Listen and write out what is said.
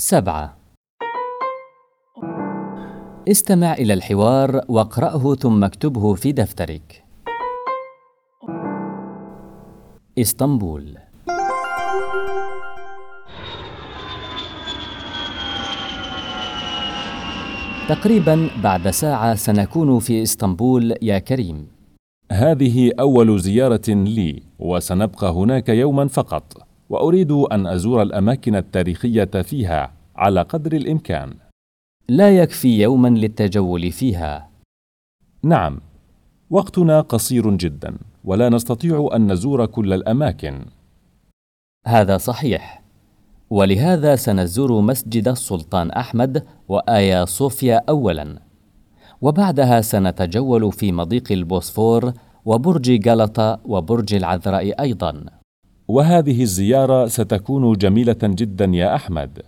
سبعة استمع إلى الحوار واقرأه ثم اكتبه في دفترك. إسطنبول تقريبا بعد ساعة سنكون في إسطنبول يا كريم. هذه أول زيارة لي وسنبقى هناك يوما فقط وأريد أن أزور الأماكن التاريخية فيها على قدر الإمكان لا يكفي يوما للتجول فيها. نعم وقتنا قصير جدا ولا نستطيع أن نزور كل الأماكن هذا صحيح. ولهذا سنزور مسجد السلطان أحمد وآيا صوفيا أولا. وبعدها سنتجول في مضيق البوسفور وبرج غلطة وبرج العذراء أيضا. وهذه الزيارة ستكون جميلة جدا يا أحمد.